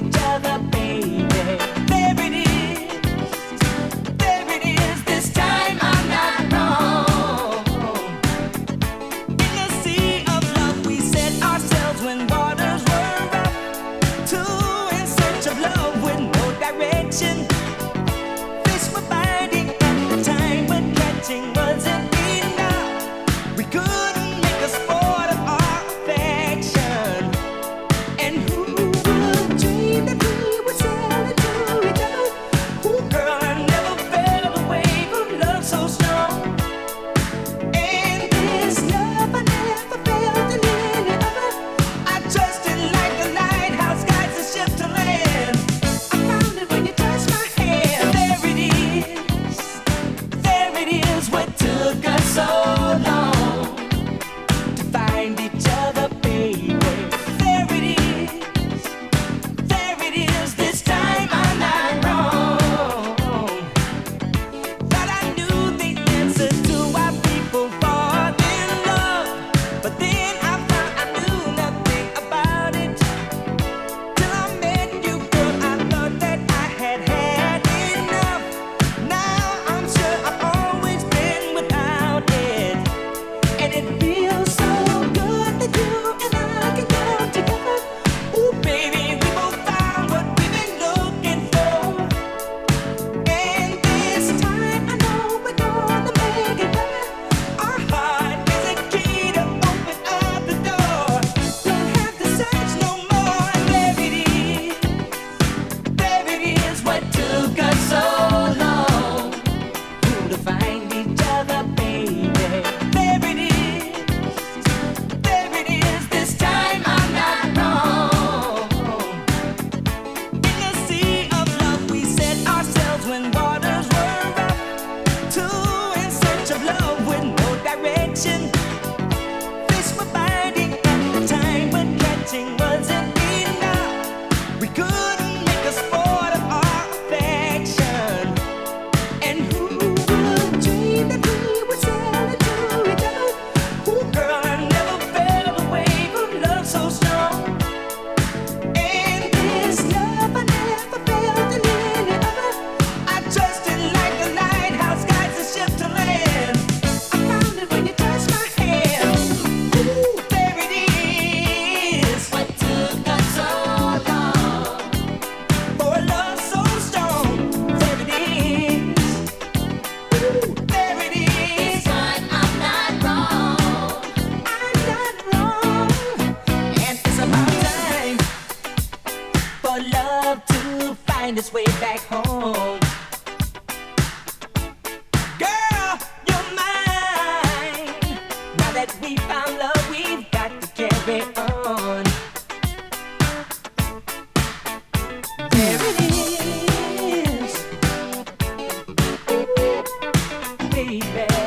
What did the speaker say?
each other, baby. find its way back home. Girl, you're mine. Now that we found love, we've got to carry on. There it is, baby.